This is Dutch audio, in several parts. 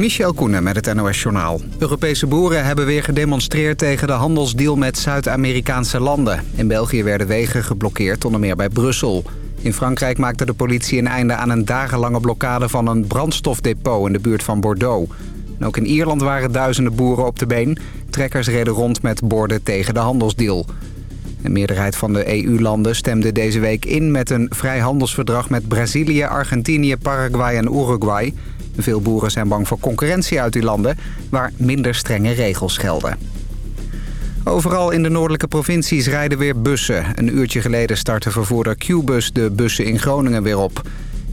Michel Koenen met het NOS-journaal. Europese boeren hebben weer gedemonstreerd tegen de handelsdeal met Zuid-Amerikaanse landen. In België werden wegen geblokkeerd, onder meer bij Brussel. In Frankrijk maakte de politie een einde aan een dagenlange blokkade van een brandstofdepot in de buurt van Bordeaux. En ook in Ierland waren duizenden boeren op de been. Trekkers reden rond met borden tegen de handelsdeal. Een meerderheid van de EU-landen stemde deze week in met een vrijhandelsverdrag met Brazilië, Argentinië, Paraguay en Uruguay. Veel boeren zijn bang voor concurrentie uit die landen waar minder strenge regels gelden. Overal in de noordelijke provincies rijden weer bussen. Een uurtje geleden startte vervoerder Qbus de bussen in Groningen weer op.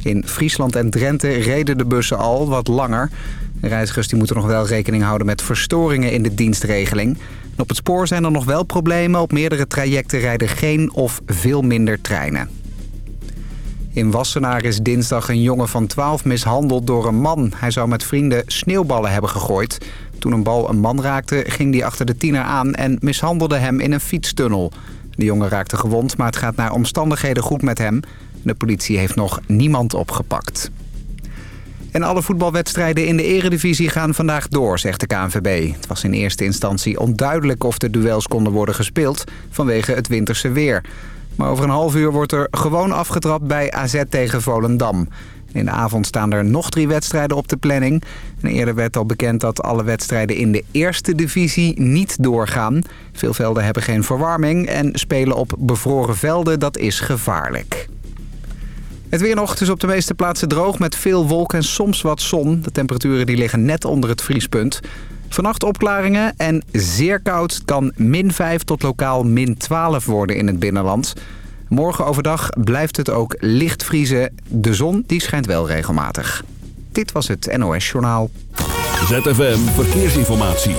In Friesland en Drenthe reden de bussen al wat langer. Reizigers die moeten nog wel rekening houden met verstoringen in de dienstregeling. op het spoor zijn er nog wel problemen. Op meerdere trajecten rijden geen of veel minder treinen. In Wassenaar is dinsdag een jongen van 12 mishandeld door een man. Hij zou met vrienden sneeuwballen hebben gegooid. Toen een bal een man raakte, ging die achter de tiener aan en mishandelde hem in een fietstunnel. De jongen raakte gewond, maar het gaat naar omstandigheden goed met hem. De politie heeft nog niemand opgepakt. En alle voetbalwedstrijden in de eredivisie gaan vandaag door, zegt de KNVB. Het was in eerste instantie onduidelijk of de duels konden worden gespeeld vanwege het winterse weer. Maar over een half uur wordt er gewoon afgetrapt bij AZ tegen Volendam. In de avond staan er nog drie wedstrijden op de planning. En eerder werd al bekend dat alle wedstrijden in de eerste divisie niet doorgaan. Veel velden hebben geen verwarming en spelen op bevroren velden, dat is gevaarlijk. Het weer nog, is op de meeste plaatsen droog met veel wolken en soms wat zon. De temperaturen die liggen net onder het vriespunt. Vannacht opklaringen en zeer koud. Het kan min 5 tot lokaal min 12 worden in het binnenland. Morgen overdag blijft het ook licht vriezen. De zon die schijnt wel regelmatig. Dit was het NOS Journaal. ZFM Verkeersinformatie.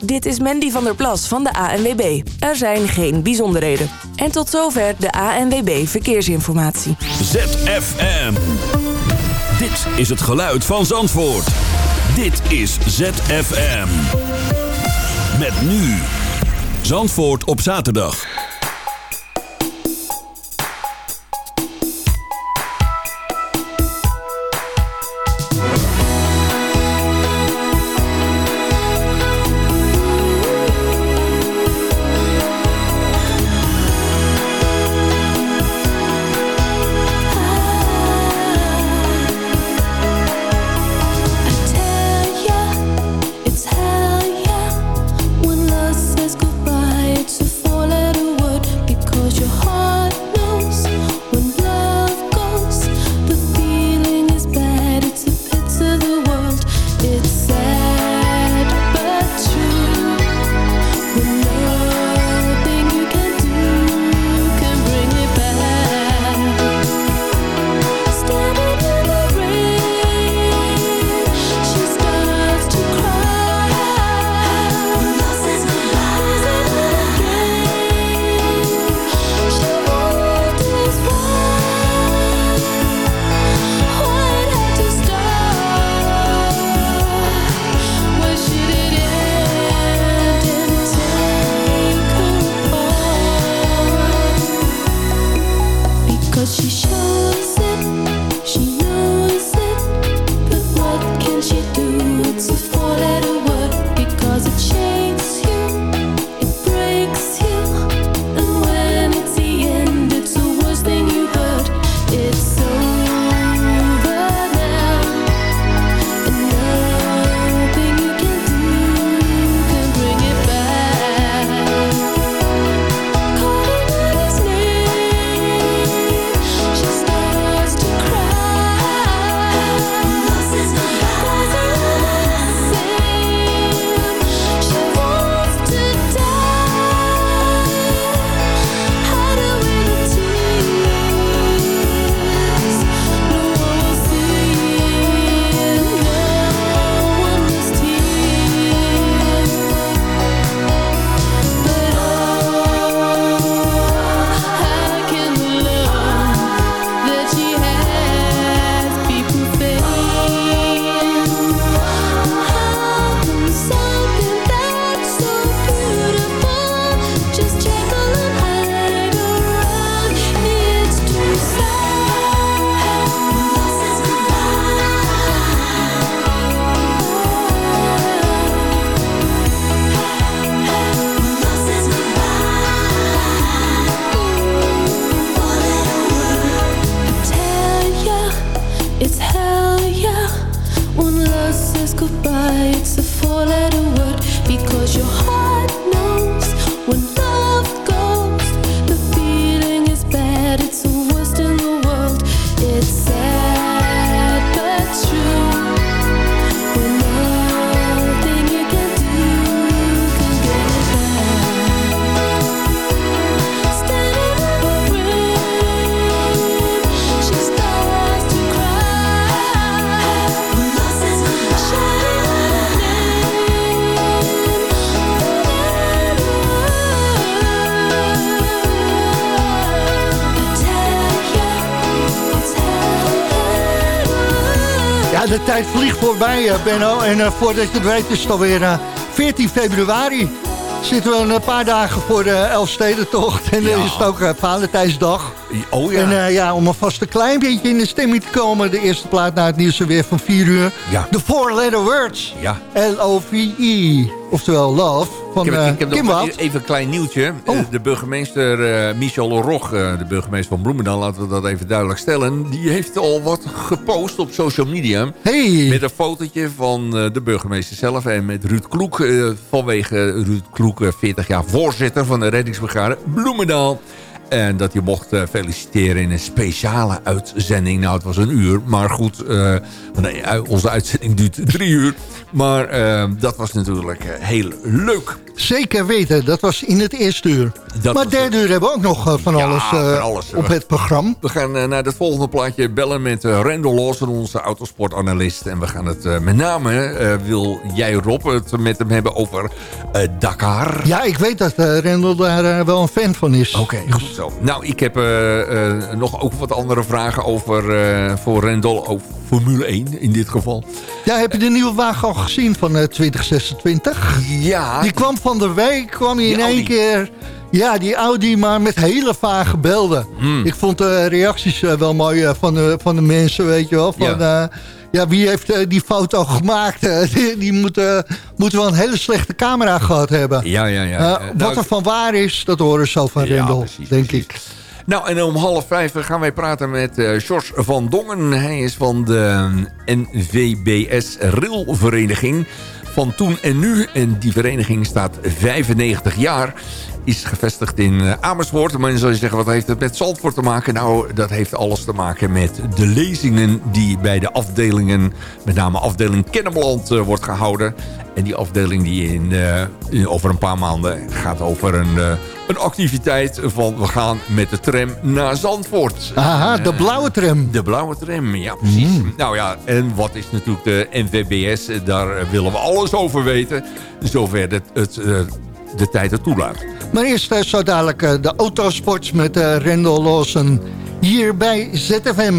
Dit is Mandy van der Plas van de ANWB. Er zijn geen bijzonderheden. En tot zover de ANWB Verkeersinformatie. ZFM. Dit is het geluid van Zandvoort. Dit is ZFM. Met nu. Zandvoort op zaterdag. De tijd vliegt voorbij, eh, Benno. En uh, voordat je het weet is het alweer uh, eh, 14 februari. Zitten we een paar dagen voor de Elfstedentocht. En dan is het ook Valentijnsdag. Oh ja. En ja, om alvast een klein beetje in de stemming te komen... de eerste plaat naar het nieuws weer van 4 uur. Ja. De Four Letter Words. Ja. L-O-V-E. Oftewel Love van ik heb, ik heb nog even een klein nieuwtje. Oh. De burgemeester Michel Rog, de burgemeester van Bloemendaal... laten we dat even duidelijk stellen... die heeft al wat gepost op social media. Hey. Met een fotootje van de burgemeester zelf... en met Ruud Kloek, vanwege Ruud Kloek... 40 jaar voorzitter van de reddingsbrigade Bloemendaal... En dat je mocht uh, feliciteren in een speciale uitzending. Nou, het was een uur. Maar goed, uh, nee, onze uitzending duurt drie uur. Maar dat was natuurlijk heel leuk. Zeker weten, dat was in het eerste uur. Dat maar derde uur hebben we ook nog van, alles, van, alles, op het programma. We gaan naar het volgende plaatje bellen met Randall Lawson, onze autosportanalist. En we gaan het met name, wil jij Rob, het met hem hebben over Dakar. Ja, ik weet dat Randall daar wel een fan van is. Oké, goed. Zo. Nou, ik heb uh, uh, nog ook wat andere vragen over uh, voor Rendel, over Formule 1 in dit geval. Ja, heb je de nieuwe wagen al gezien van 2026? Ja. Die kwam van de week, kwam hij in één keer... Ja, die Audi, maar met hele vage beelden. Hmm. Ik vond de reacties wel mooi van, de, van de mensen, weet je wel. Van, ja ja, wie heeft die foto gemaakt? die, die moeten, moeten wel een hele slechte camera gehad hebben. Ja, ja, ja. Uh, wat nou, er van waar is, dat horen zo van Rendel, denk ik. Nou, en om half vijf gaan wij praten met uh, George van Dongen. Hij is van de NVBS Railvereniging van toen en nu. En die vereniging staat 95 jaar is gevestigd in eh, Amersfoort. Maar dan zou je zeggen, wat heeft het met Zandvoort te maken? Nou, dat heeft alles te maken met de lezingen die bij de afdelingen... met name afdeling Kennemerland uh, wordt gehouden. En die afdeling die in, uh, over een paar maanden gaat over een, uh, een activiteit van... we gaan met de tram naar Zandvoort. Aha, de blauwe tram. De blauwe tram, ja precies. Mm. Nou ja, en wat is natuurlijk de NVBS? Daar willen we alles over weten. Zover het, het de tijd het toelaat. Maar eerst uh, zo dadelijk uh, de autosports met uh, Rendel Lawson hier bij ZFM.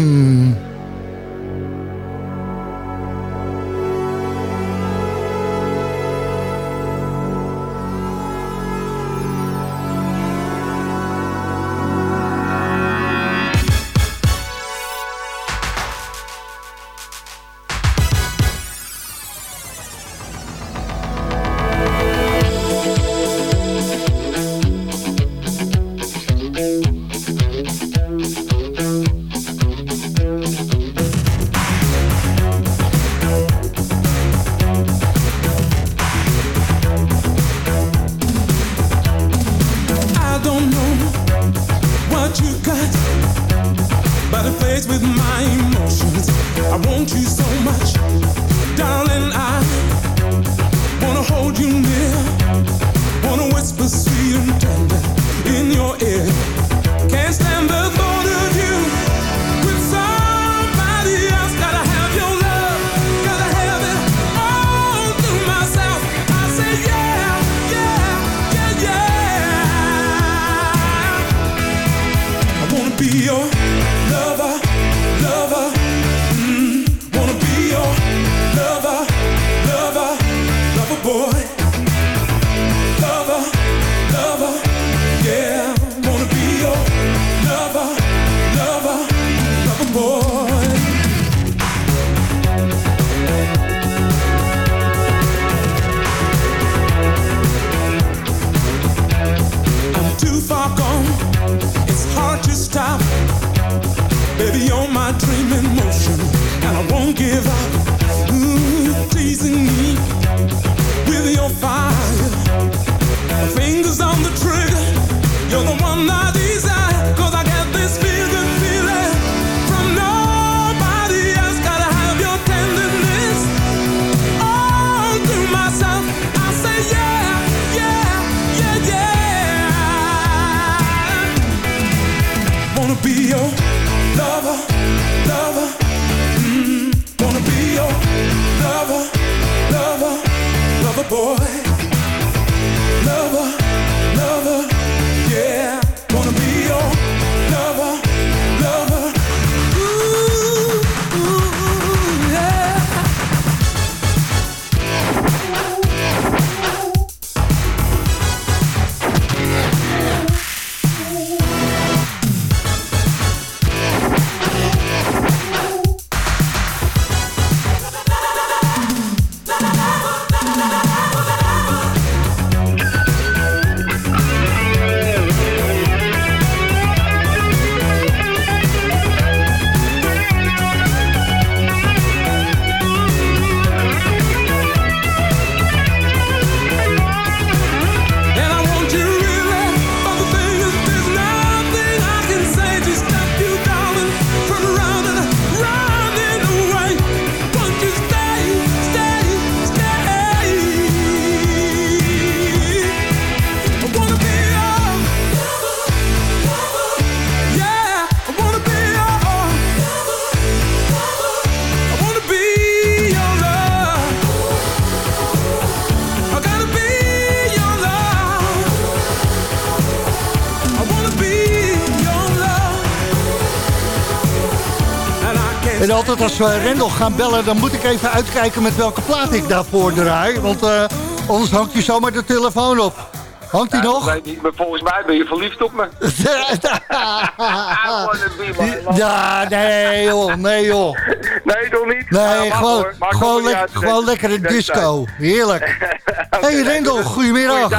Altijd als we Rendel gaan bellen, dan moet ik even uitkijken met welke plaat ik daarvoor draai. Want uh, anders hangt hij zomaar de telefoon op. Hangt hij nog? Niet, maar volgens mij ben je verliefd op me. ja, nee joh, nee joh. Nee, toch niet? Nee, gewoon, gewoon, le gewoon lekkere disco. Heerlijk. okay, hey Rendel, goedemiddag.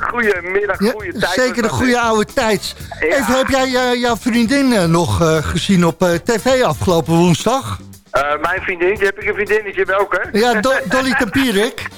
Goedemiddag, goede tijd. Zeker de goede oude tijd. Even, heb jij uh, jouw vriendin uh, nog uh, gezien op tv afgelopen woensdag? Mijn vriendin, heb ik een vriendinnetje, welke? Ja, Do Dolly Tempierik.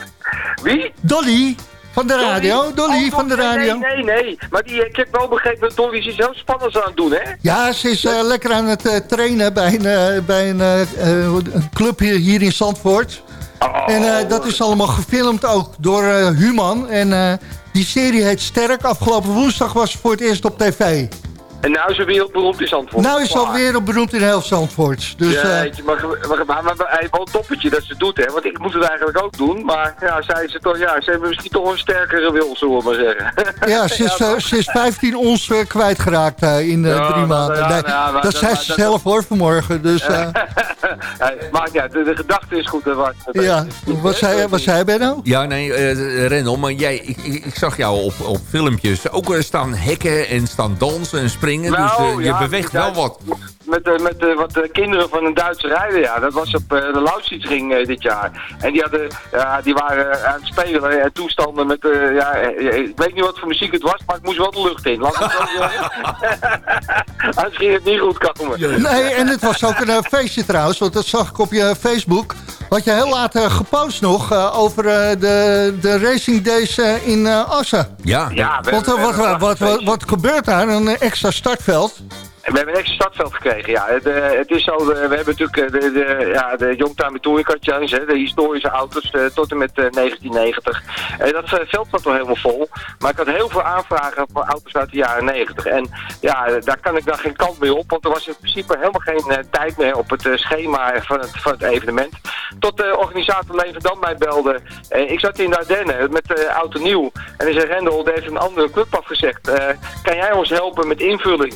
Wie? Dolly. Van de radio, Dolly, Dolly oh, van de radio. Nee, nee, nee. Maar die, ik heb wel begrepen dat Dolly iets heel spannends aan het doen, hè? Ja, ze is uh, lekker aan het uh, trainen bij een, bij een, een club hier, hier in Zandvoort. Oh, en dat is allemaal gefilmd ook door Human. En die serie heet Sterk. Afgelopen woensdag was voor het eerst op tv. En nou is ze wereldberoemd in Zandvoort. Nou is ze al wereldberoemd in heel Zandvoort. Dus, ja, uh, maar, maar, maar, maar, maar wel een toppetje dat ze doet, hè. Want ik moet het eigenlijk ook doen. Maar ja, zij ze toch, ja, ze hebben misschien toch een sterkere wil, zullen we maar zeggen. Ja, ze is, ja, uh, ze is 15 ons uh, kwijtgeraakt in ja, drie maanden. nee, ja, dat zei ze zelf hoor vanmorgen. Dus, maar ja, de, de, gedachte is goed. Wat, ja, wat zei, wat zei Benno? Ja, nee, Rendel, maar jij, ik, ik, ik, zag jou op, op filmpjes ook staan hekken en staan dansen en springen nou, dus je beweegt wel wat. Met, uh, met uh, wat kinderen van een Duitse rijder, ja. Dat was op de Lausitzring dit jaar. En die, hadden, die waren aan het spelen en toestanden met... ja, ik weet niet wat voor muziek het was, maar ik moest wel de lucht in. Laat het Anders ging het niet goed komen. Nee, en het was ook een feestje trouwens, want dat zag ik op je Facebook. Wat je heel laat gepost nog over de, de Racing Days in Assen. Ja. ja we, want, wat, wat, wat, wat, wat gebeurt daar? Een extra startveld? We hebben een extra startveld gekregen, ja. Het, het is zo, we hebben natuurlijk uh, de, de, ja, de Youngtimer Touring Challenge, de historische auto's tot en met 1990. En dat veld zat nog helemaal vol. Maar ik had heel veel aanvragen voor auto's uit de jaren 90. En ja, daar kan ik dan geen kant mee op, want er was in principe helemaal geen tijd meer op het schema van het, van het evenement. Tot de organisator Leven dan mij belde. ik zat in de Ardennen met Auto Nieuw. En hij zei, Rendel, er heeft een andere club afgezegd. kan jij ons helpen met invulling?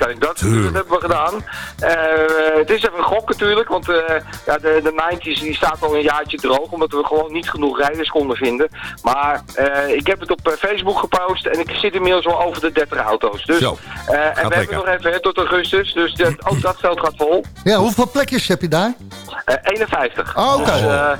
Kan ik dat. Dus dat hebben we gedaan. Uh, het is even een gok natuurlijk, want uh, ja, de, de 90's die staat al een jaartje droog, omdat we gewoon niet genoeg rijders konden vinden. Maar uh, ik heb het op Facebook gepost en ik zit inmiddels al over de 30 auto's. Dus, Zo, en we lekker. hebben nog even hè, tot augustus, dus dat, ook dat veld gaat vol. Ja, hoeveel plekjes heb je daar? 51. Oh, oké. Okay. Dus,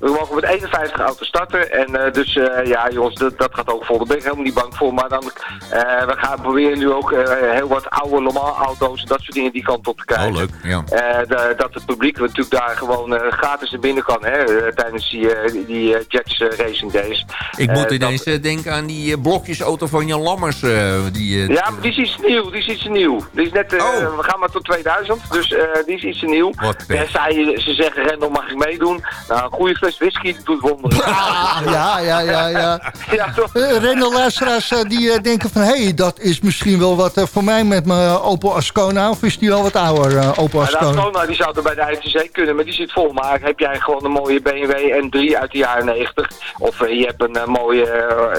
we mogen met 51 auto's starten. En uh, dus uh, ja, jongens, dat, dat, gaat ook vol. Daar ben ik helemaal niet bang voor. Maar dan, uh, we gaan proberen nu ook heel wat oude normaal auto's dat soort dingen die kant op te krijgen. Oh, leuk, ja. De, dat het publiek natuurlijk daar gewoon gratis in binnen kan, hè, tijdens die, die Jacks Racing Days. Ik moet ineens dat... denken aan die blokjesauto van Jan Lammers. die, ja, maar die is iets nieuw, die is iets nieuw. Die is net, oh. we gaan maar tot 2000, dus die is iets nieuw. Wat zij, ze zeggen, Rendel mag ik meedoen. Nou, een goede fles whisky doet wonderen. Ja, ja, ja, ja. ja, toch? Uh, luisteraars uh, die denken van... hé, hey, dat is misschien wel wat voor mij met mijn Opel Ascona... of is die al wat ouder, Opel Ascona? Ja, de Ascona die zou er bij de ITC kunnen, maar die zit vol. Maar heb jij gewoon een mooie BMW M3 uit de jaren 90... of je hebt een mooie...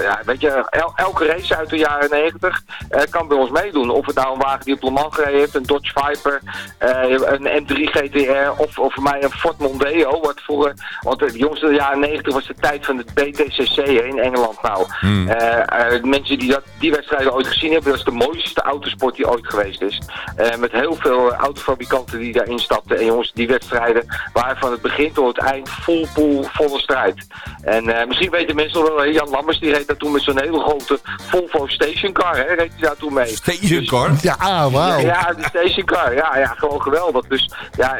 ja, weet je, el elke race uit de jaren 90 kan bij ons meedoen. Of het nou een wagen die op Le Mans gereden heeft, een Dodge Viper... een M3 GTR of, of voor mij een Ford Mondeo. Wat voor, want de jongste jaren 90 was de tijd van het BTCC in Engeland. Nou, hmm. uh, mensen die dat, die wedstrijden ooit gezien hebben, dat is de mooiste autosport die ooit geweest is. Uh, met heel veel autofabrikanten die daarin stapten. En jongens, die wedstrijden waren van het begin tot het eind vol pool, volle strijd. En uh, misschien weten mensen wel, Jan Lammers die reed daar toen met zo'n hele grote Volvo stationcar, hè, reed hij daar toen mee. Stationcar? Dus, ja, wauw. Ja, ja, de stationcar, ja, ja, gewoon geweldig. Dus ja,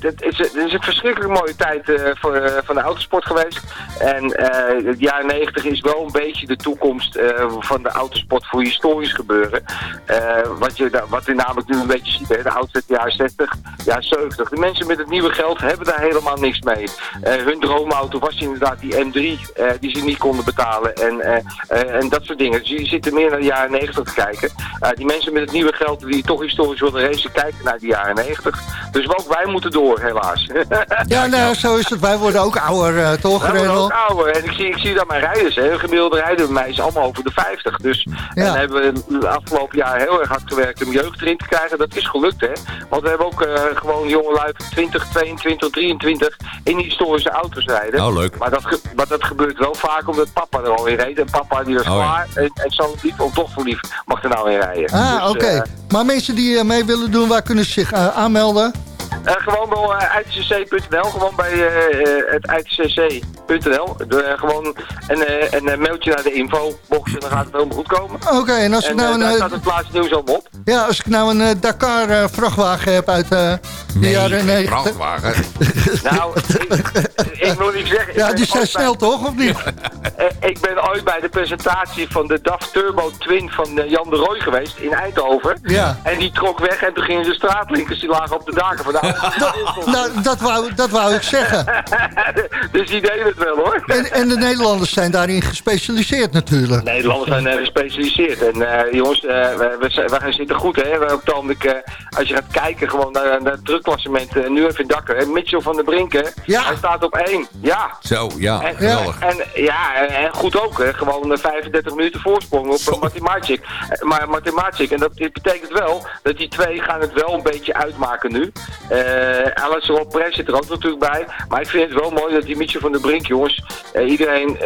het, is, het is een verschrikkelijk mooie tijd uh, voor, uh, van de autosport geweest. En uh, het jaar 90 is wel een beetje de toekomst van de autosport voor historisch gebeuren. wat, je, wat je namelijk nu een beetje ziet, hè, de jaren 60, jaren 70. De mensen met het nieuwe geld hebben daar helemaal niks mee. hun droomauto was inderdaad die M3, die ze niet konden betalen. En, en dat soort dingen. Dus je zit meer naar de jaren 90 te kijken. die mensen met het nieuwe geld die toch historisch willen racen, kijken naar de jaren 90. Dus ook wij moeten door, helaas. ja, nou, zo is het. Wij worden ook ouder, uh, toch, Wij worden ook ouder. En ik zie, ik zie dat mijn rijders, hè, gemiddelde rijden bij mij is allemaal over de 50. Dus ja. en hebben we de afgelopen jaar heel erg hard gewerkt om jeugd erin te krijgen. Dat is gelukt, hè. Want we hebben ook uh, gewoon jongelui 20, 22, 23 in historische auto's rijden. Oh, leuk. Maar dat, maar dat gebeurt wel vaak omdat papa er al in reed. En papa die was oh, klaar. Ja. En, en zo lief, of toch voor lief, mag er nou in rijden. Ah, dus, oké. Okay. Uh, maar mensen die mee willen doen, waar kunnen ze zich aanmelden? Uh, gewoon bij uh, itcc.nl, gewoon bij uh, het itcc.nl. gewoon een, een mailtje naar de info box en dan gaat het helemaal goed komen. Oké, okay, en als ik nou een... Daar staat het plaatsnieuws al op. Ja, als ik nou een Dakar vrachtwagen heb uit de nee, jaren 90. vrachtwagen? nou, ik, ik, wil niet zeggen... Ja, die zijn snel bij, toch, of niet? ik ben ooit bij de presentatie van de DAF Turbo Twin van Jan de Rooij geweest in Eindhoven. Ja. En die trok weg en toen gingen de straatlinkers die lagen op de daken van de nou, dat wou, dat wou ik zeggen. dus die deden het wel hoor. En, en, de Nederlanders zijn daarin gespecialiseerd natuurlijk. Nederlanders zijn uh, gespecialiseerd. En uh, jongens, uh, we, we, we, zitten goed hè. We op het als je gaat kijken gewoon naar, naar het drukklassement, nu even dakken. Hè. Mitchell van der Brinken, ja. hij staat op één. Ja. Zo, ja, en, geweldig. En, ja, en goed ook hè. Gewoon 35 minuten voorsprong op Mathematic. Maar. En dat betekent wel dat die twee gaan het wel een beetje uitmaken nu. Uh, Alice Rob Press zit er ook natuurlijk bij. Maar ik vind het wel mooi dat die Mietje van der Brink, jongens, uh, iedereen, uh,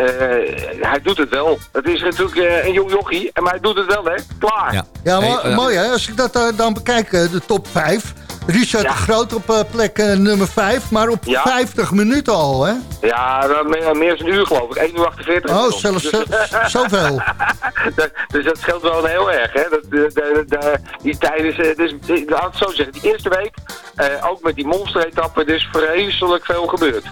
hij doet het wel. Het is natuurlijk een jong jochie, maar hij doet het wel, hè. Klaar. Ja, ja maar, mooi hè. Als ik dat dan bekijk, de top 5... Richard ja. Groot op uh, plek uh, nummer 5, maar op ja. 50 minuten al, hè? Ja, meer, meer dan een uur geloof ik. 1 uur 48 Oh, zelfs dus, zoveel. dus dat scheelt wel heel erg, hè? Dat, de, de, de, die tijden, dus, laat het zo zeggen, die eerste week, uh, ook met die monsteretappen, dus vreselijk veel gebeurd.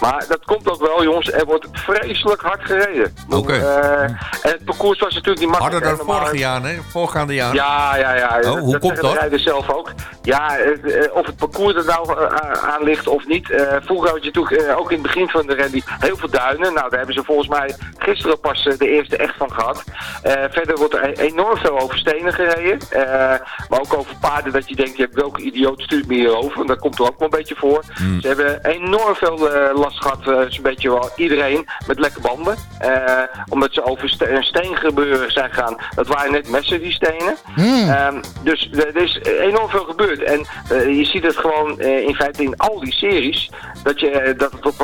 Maar dat komt ook wel, jongens. Er wordt vreselijk hard gereden. Oké. Okay. Uh, en het parcours was natuurlijk niet makkelijk. Harder dan vorig jaar, hè? Voorgaande jaar. Ja, ja, ja. Oh, hoe dat komt dat? De rijden zelf ook. Ja, uh, of het parcours er nou uh, aan ligt of niet. vroeger had je natuurlijk ook in het begin van de rally heel veel duinen. Nou, daar hebben ze volgens mij gisteren pas de eerste echt van gehad. verder wordt er enorm veel over stenen gereden. maar ook over paarden dat je denkt, je hebt welke idioot stuurt me hierover. En dat komt er ook wel een beetje voor. Mm. Ze hebben enorm veel last gehad, uh, zo'n beetje wel iedereen, met lekke banden. Uh, omdat ze over st een steengebeuren zijn gegaan. Dat waren net messen, die stenen. Mm. Um, dus er is enorm veel gebeurd. En uh, je ziet het gewoon in feite in al die series. Dat, je, dat het op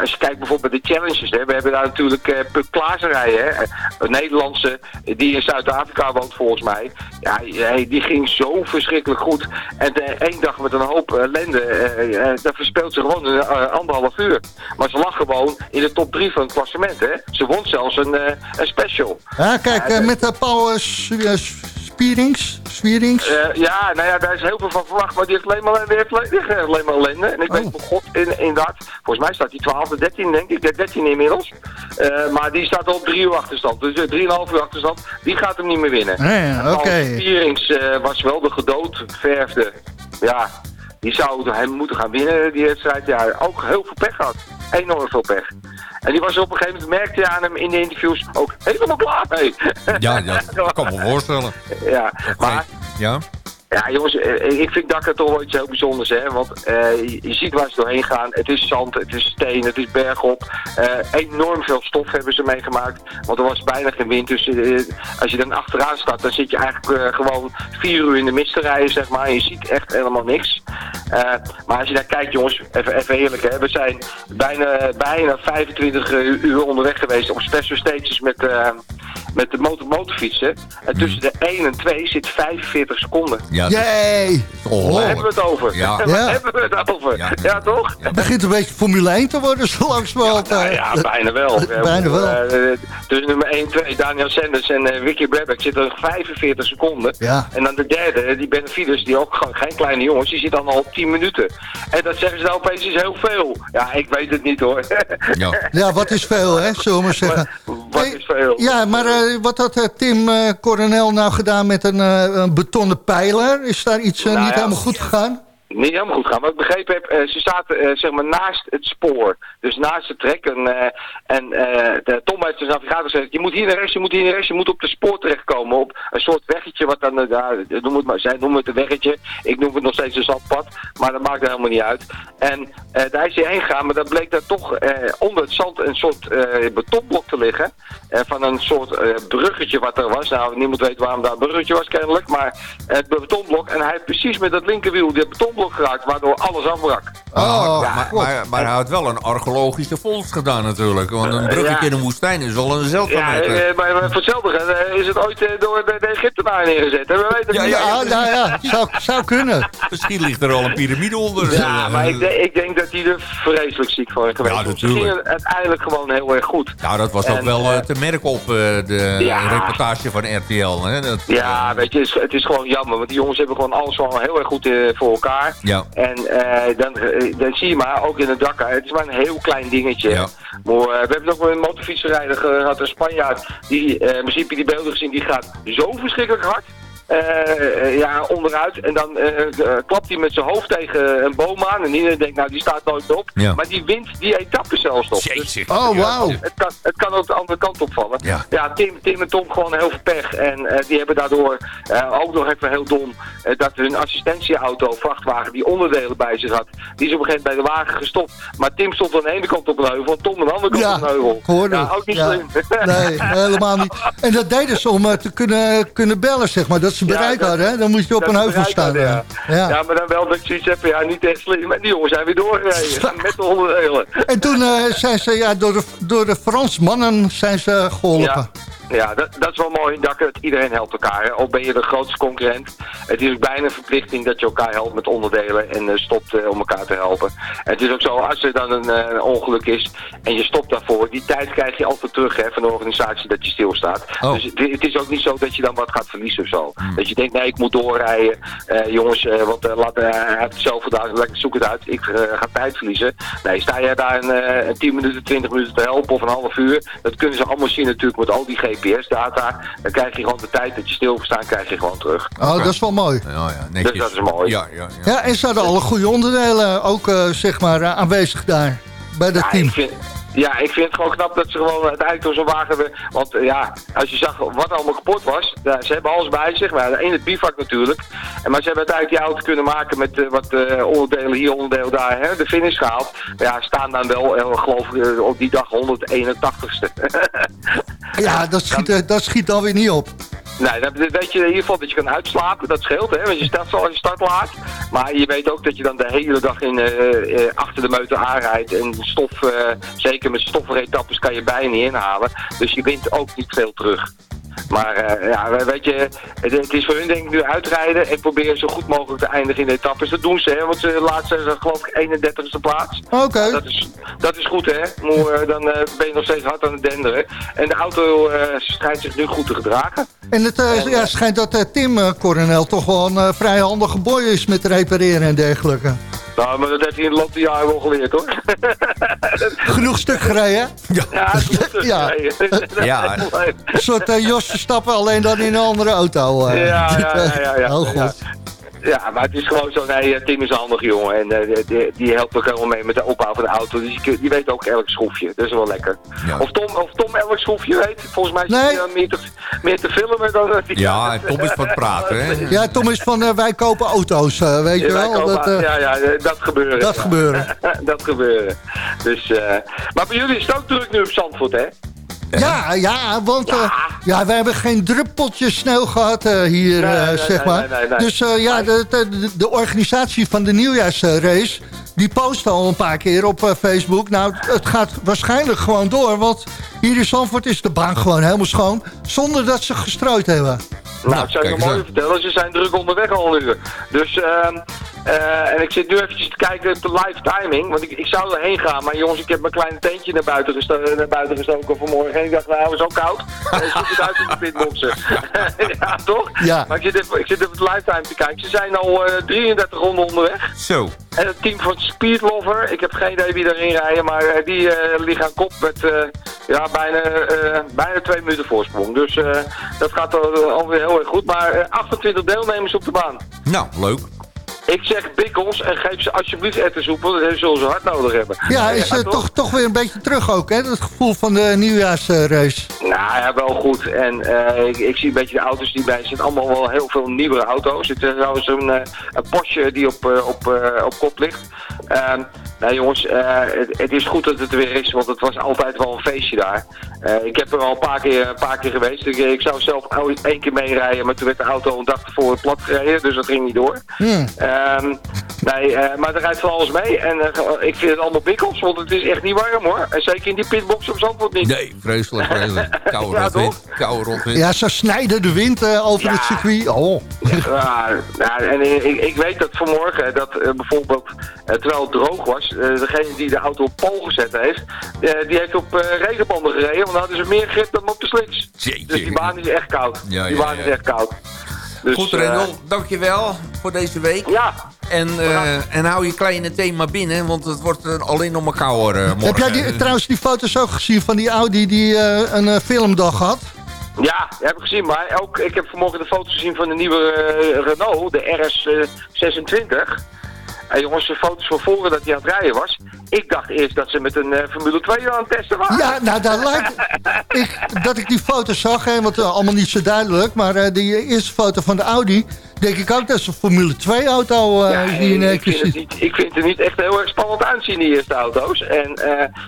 als je kijkt bijvoorbeeld bij de challenges. Hè, we hebben daar natuurlijk Puk Klaassen rijden. Hè, een Nederlandse die in Zuid-Afrika woont volgens mij. Ja, die ging zo verschrikkelijk goed. En één dag met een hoop ellende, daar verspeelt ze gewoon een anderhalf uur. Maar ze lag gewoon in de top 3 van het klassement. Hè? Ze won zelfs een, uh, een special. Ja, kijk, uh, met de Paul Spierings. Spierings. Ja, nou ja, daar is heel veel van verwacht. Maar die heeft alleen maar, die heeft alleen maar ellende. En ik oh. weet god in, inderdaad. Volgens mij staat die 12e, 13 denk ik. 13 inmiddels. maar die staat al op 3 uur achterstand. Dus 3,5 uur achterstand. Die gaat hem niet meer winnen. Nee, oké. Okay. Spierings was wel de gedoodverfde. Ja, die zou hem moeten gaan winnen, die wedstrijd. Ja, ook heel veel pech gehad. Enorm veel pech. En die was op een gegeven moment, merkte je aan hem in de interviews, ook helemaal klaar mee. Ja, ja dat kan me voorstellen. Ja, maar... Ja? Ja, jongens, eh, ik vind Dakar toch wel iets heel bijzonders, hè. Want uh, je, ziet waar ze doorheen gaan. Het is zand, het is steen, het is bergop. Uh, enorm veel stof hebben ze meegemaakt. Want er was bijna geen wind. Dus als je dan achteraan staat, dan zit je eigenlijk gewoon vier uur in de mist te rijden, zeg maar. En je ziet echt helemaal niks. Maar als je daar kijkt, jongens, even, even eerlijk. We zijn bijna, bijna 25 uur onderweg geweest op special stages met met de motor motorfietsen. En tussen de 1 en 2 zit 45 seconden. Ja, Jee! Waar hebben we het over? Ja. Waar hebben we het over? Ja, ja toch? Het begint een beetje Formule 1 te worden zo langzamerhand. Ja, nou ja, bijna wel. bijna wel. Uh, tussen nummer 1 2, Daniel Sanders en uh, Ricky Brabek zitten er 45 seconden. Ja. En dan de derde, die Benefides, die ook gewoon geen kleine jongens, die zit dan al op 10 minuten. En dat zeggen ze nou opeens is heel veel. Ja, ik weet het niet hoor. Ja, ja wat is veel hè, zullen we maar zeggen. Wat, is veel? Ja, maar uh, wat had uh, Tim uh, Coronel nou gedaan met een, een betonnen pijler? Is daar iets nou, niet ja, helemaal goed gegaan? Niet helemaal goed gaan. Wat ik begrepen heb, uh, ze zaten uh, zeg maar naast het spoor. Dus naast de trek. En, uh, en de Tom heeft de navigator gezegd, je moet hier naar rechts, je moet hier naar rechts, je moet op de spoor terechtkomen. Op een soort weggetje, wat dan, daar, noem het maar, zij noemen het een weggetje. Ik noem het nog steeds een zandpad, maar dat maakt er helemaal niet uit. En daar is hij heen gegaan, maar dan bleek daar toch onder het zand een soort betonblok te liggen. van een soort bruggetje wat er was. Nou, niemand weet waarom daar een bruggetje was kennelijk, maar het betonblok. En hij precies met dat linkerwiel dit betonblok geraakt, waardoor alles afbrak. Oh, ja, maar, maar, maar, hij had wel een archeologische vondst gedaan natuurlijk. Want een bruggetje ja. in een woestijn is al een zeldzaamheid. Ja, maar, maar voor hetzelfde is het ooit door de, de Egyptenaren neergezet. We weten ja, ja, nou ja, zou, zou kunnen. Misschien ligt er al een piramide onder. Ja, maar ik, denk, ik denk dat hij er vreselijk ziek van is geweest. Ja, natuurlijk. Het ging uiteindelijk gewoon heel erg goed. Nou, dat was en, ook wel uh, te merken op uh, de ja. reportage van RTL. Hè? Dat, ja, uh, weet je, het is, het is, gewoon jammer. Want die jongens hebben gewoon alles wel heel erg goed voor elkaar. Ja. En dan, dan zie je maar, ook in het Dakar, het is maar een heel klein dingetje. Ja. Maar, we hebben nog een motorfietsrijder gehad, een Spanjaard, die, misschien heb je die beelden gezien, die gaat zo verschrikkelijk hard. Uh, ja, onderuit. En dan uh, klapt hij met zijn hoofd tegen een boom aan. En iedereen denkt, nou, die staat nooit op. Ja. Maar die wint die etappe zelfs nog. Dus, oh, wauw. Het kan, het kan ook de andere kant opvallen. Ja, ja Tim, Tim en Tom gewoon heel veel pech. En die hebben daardoor ook nog even heel dom... dat hun assistentieauto, vrachtwagen, die onderdelen bij zich had... die is op een gegeven moment bij de wagen gestopt. Maar Tim stond aan de ene kant op een heuvel... en Tom aan de andere kant ja, op een heuvel. Hoorde. Ja, ook niet ja. slim. Nee, helemaal niet. En dat deden ze om te kunnen, kunnen bellen, zeg maar. Dat ze bereik dat, hadden, hè? Dan moet je op een heuvel staan. Ja. Ja. ja. maar dan wel dat ik zoiets heb, ja, niet echt slim. En die jongens zijn weer doorgereden, met de onderdelen. En toen uh, zijn ze, ja, door de, door de Fransmannen zijn ze geholpen. Ja, dat, dat is wel mooi. Dat iedereen helpt elkaar. Hè. Al ben je de grootste concurrent. Het is ook bijna een verplichting dat je elkaar helpt met onderdelen en uh, stopt uh, om elkaar te helpen. En het is ook zo, als er dan een uh, ongeluk is en je stopt daarvoor, die tijd krijg je altijd terug hè, van de organisatie dat je stilstaat. Oh. Dus het, het, is ook niet zo dat je dan wat gaat verliezen of zo. Mm. Dat je denkt, nee, ik moet doorrijden. jongens, want laat, hij heeft het zelf gedaan, lekker zoek het uit. Ik ga tijd verliezen. Nee, sta je daar een, een 10 minuten, 20 minuten te helpen of een half uur, dat kunnen ze allemaal zien natuurlijk met al die GPS-data. Dan krijg je gewoon de tijd dat je stilgestaan, krijg je gewoon terug. Oh, dat is wel mooi. Ja, ja, netjes. Dus dat is mooi. Ja, ja, ja. ja en ze hadden alle goede onderdelen ook uh, zeg maar uh, aanwezig daar bij dat ja, team. Ik vind, ja, ik vind het gewoon knap dat ze gewoon uiteindelijk door zo'n wagen... hebben. Want uh, ja, als je zag wat allemaal kapot was... Ze hebben alles bij zich, maar in het bivak natuurlijk. En, maar ze hebben uiteindelijk die auto kunnen maken met uh, wat uh, onderdelen hier, onderdelen daar. Hè, de finish gehaald. Maar ja, staan dan wel, geloof ik, op die dag 181ste. ja, dat schiet, dat schiet dan weer niet op. Nee, dat weet je in ieder geval dat je kan uitslapen. Dat scheelt, hè, want je start zo je start laat. Maar je weet ook dat je dan de hele dag in, uh, achter de meute aanrijdt. En stof, uh, zeker met stoffenetappes kan je bijna niet inhalen. Dus je wint ook niet veel terug. Maar uh, ja, weet je, het, het, is voor hun denk ik nu uitrijden en proberen zo goed mogelijk te eindigen in de etappes. Dat doen ze, hè, want ze laatst zijn ze geloof ik 31ste plaats. Oké. Okay. Dat, is, dat is goed, hè. Maar, uh, dan uh, ben je nog steeds hard aan het denderen. En de auto schijnt zich nu goed te gedragen. En het en, ja, schijnt dat Tim Coronel toch wel een vrij handige boy is met repareren en dergelijke. Nou, maar dat heeft hij in de loop der jaren wel geleerd, hoor. Genoeg stuk gereden, Ja, ja genoeg stuk ja. gereden. ja. Een soort uh, Jos Verstappen, alleen dan in een andere auto. Uh. Ja, ja, ja. ja, ja, oh, god. ja, maar het is gewoon zo, nee, Tim is een handig jongen. En uh, die, die, helpt ook helemaal mee met de opbouw van de auto. Dus die, die weet ook elk schroefje. Dat is wel lekker. Of, Tom, of Tom elk schroefje weet. Volgens mij is hij nee. meer, te, meer te filmen dan... Die ja, Tom is van het praten, hè? Ja, Tom is van wij kopen auto's, weet je wel. dat, ja, ja, dat gebeuren. Dat gebeuren. dat gebeuren. Dus, maar bij jullie is het ook druk nu op Zandvoort, hè? Ja, ja, want ja. Uh, ja, we hebben geen druppeltje sneeuw gehad uh, hier, nee, uh, nee, zeg maar. Nee, dus ja, de, de, de, organisatie van de nieuwjaarsrace... die post al een paar keer op Facebook. Nou, het gaat waarschijnlijk gewoon door, want hier in Zandvoort is de baan gewoon helemaal schoon... zonder dat ze gestrooid hebben. Nou, nou ik zou je nog mooi vertellen, ze zijn druk onderweg al nu. Dus, uh, uh, en ik zit nu eventjes te kijken op de live timing, want ik, ik zou erheen gaan. Maar jongens, ik heb mijn kleine tentje naar buiten, gesto naar buiten gestoken vanmorgen. En ik dacht, nou, het is ook koud. En ik zit uit in de pitboxen. ja, toch? Ja. Maar ik zit, even, ik zit even de live time te kijken. Ze zijn al uh, 33 ronden onderweg. Zo. En het team van Speedlover, ik heb geen idee wie erin rijden, maar uh, die uh, liggen aan kop met ja, bijna, bijna twee minuten voorsprong. Dus dat gaat alweer heel erg goed. Maar 28 deelnemers op de baan. Nou, leuk. Ik zeg bikkels en geef ze alsjeblieft ettensoep, want dat zullen ze hard nodig hebben. Ja, is het toch, toch weer een beetje terug ook, hè? Het gevoel van de nieuwjaarsrace. Nou ja, wel goed. En uh, ik, ik, zie een beetje de auto's die bij zitten. Allemaal wel heel veel nieuwere auto's. Er is trouwens een, uh, een Porsche die op, op, op kop ligt. Ehm, nou jongens, het, het, is goed dat het er weer is, want het was altijd wel een feestje daar. ik heb er al een paar keer, een paar keer geweest. Ik, ik zou zelf één keer meerijden, maar toen werd de auto een dag ervoor plat gereden, dus dat ging niet door. Hmm. Um, nee, uh, maar er rijdt van alles mee. En uh, ik vind het allemaal bikkels, want het is echt niet warm hoor. En zeker in die pitbox op Zandvoort niet. Nee, vreselijk, vreselijk. Koude ja, rotwind. Koude rotwind. Ja, zo snijden de wind uh, over ja. het circuit. Oh. Ja, nou, en ik, ik, weet dat vanmorgen, dat bijvoorbeeld, terwijl het droog was, degene die de auto op pol gezet heeft, die heeft op regenbanden gereden, want dan hadden ze meer grip dan op de slicks. Jeetje. Dus die baan is echt koud. Ja, die baan is echt koud. Dus, Goed, Rendel, uh, dankjewel voor deze week. Ja. En, uh, en hou je kleine thema binnen, want het wordt uh, alleen nog maar kouder morgen. Heb jij die, trouwens die foto's ook gezien van die Audi die een filmdag had? Ja, heb ik gezien. Maar ook, ik heb vanmorgen de foto's gezien van de nieuwe Renault, de RS26. En jongens, de foto's van voren dat hij aan het rijden was. Ik dacht eerst dat ze met een uh, Formule 2 aan het testen waren. Ja, nou, daar lijkt... ik, dat ik die foto's zag, hè, want uh, allemaal niet zo duidelijk. Maar uh, die eerste foto van de Audi... denk ik ook dat ze een Formule 2 auto ja, die in ik, vind niet, ik vind het niet echt heel erg spannend aanzien, die eerste auto's. En,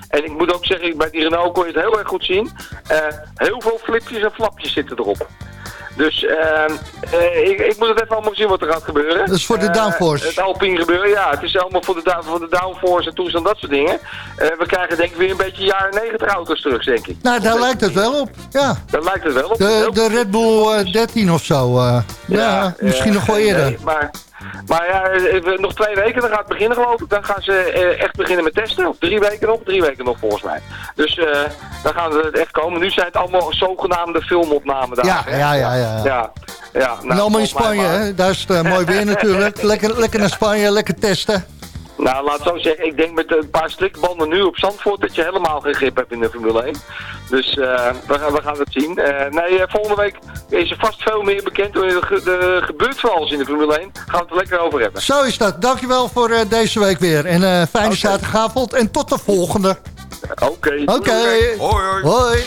en ik moet ook zeggen, bij die Renault kon je het heel erg goed zien. heel veel flipjes en flapjes zitten erop. Dus uh, ik, ik, moet het even allemaal zien wat er gaat gebeuren. Dat is voor de eh, downforce. het Alpine gebeuren, ja. Het is allemaal voor de, voor de downforce en toestand dat soort dingen. Uh, we krijgen denk ik weer een beetje jaren 90 auto's terug, denk ik. Nou, daar lijkt het wel op. Ja. Daar lijkt het wel op. De, de Red Bull 13 of zo. ja, ja misschien nog wel eerder. Nee, maar maar ja, eh, nog twee weken, dan gaat het beginnen geloof ik. Dan gaan ze eh, echt beginnen met testen. Of drie weken nog, drie weken nog volgens mij. Dus uh, dan gaan het echt komen. Nu zijn het allemaal zogenaamde filmopnamen daar. Ja, ja, ja, ja. ja. ja nou, allemaal in Spanje, hè? Daar is het mooi weer natuurlijk. Lekker, lekker naar Spanje, lekker testen. Nou, laat het zo zeggen. Ik denk met een paar strikbanden nu op Zandvoort dat je helemaal geen grip hebt in de Formule 1. Dus uh, we, gaan, we gaan het zien. Uh, nee, volgende week is er vast veel meer bekend. Er gebeurt van alles in de Formule 1. Gaan we het er lekker over hebben. Zo is dat. Dankjewel voor uh, deze week weer. En fijne okay. zaterdagavond. En tot de volgende. Oké. Okay. Oké. Okay. Hoi, hoi.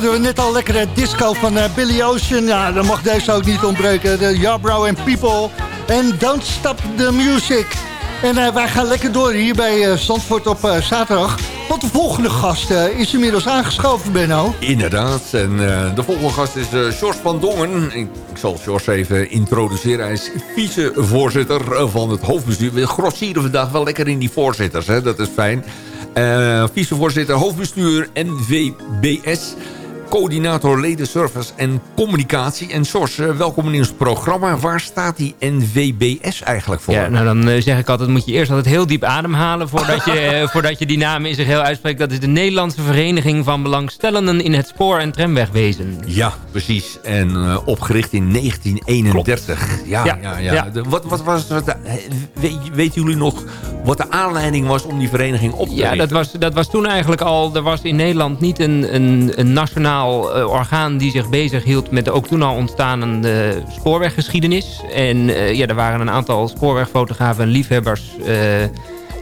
Hadden we net al lekkere disco van uh, Billy Ocean. Ja, dan mag deze ook niet ontbreken. De Yarbrough and People. En Don't Stop the Music. En uh, wij gaan lekker door hier bij uh, op uh, zaterdag. Want de volgende gast is inmiddels aangeschoven, Benno. Inderdaad. En de volgende gast is George van Dongen. Ik, ik zal George even introduceren. Hij is vicevoorzitter van het hoofdbestuur. We grossieren vandaag wel lekker in die voorzitters. Hè? Dat is fijn. vicevoorzitter hoofdbestuur NVBS coördinator ledenservice en communicatie. En Sors, uh, welkom in ons programma. Waar staat die NVBS eigenlijk voor? Ja, nou dan uh, zeg ik altijd, moet je eerst altijd heel diep ademhalen... voordat je, uh, voordat je die naam in zich heel uitspreekt. Dat is de Nederlandse Vereniging van Belangstellenden in het spoor- en tramwegwezen. Ja, precies. En opgericht in 1931. Ja, ja, ja, ja. Wat, wat was het? Weet, weten jullie nog wat de aanleiding was om die vereniging op te richten? Ja, dat was, dat was toen eigenlijk al... Er was in Nederland niet een, een, een nationaal uh, orgaan die zich bezig hield met de ook toen al ontstaande spoorweggeschiedenis. En uh, ja, er waren een aantal spoorwegfotografen en liefhebbers... Uh,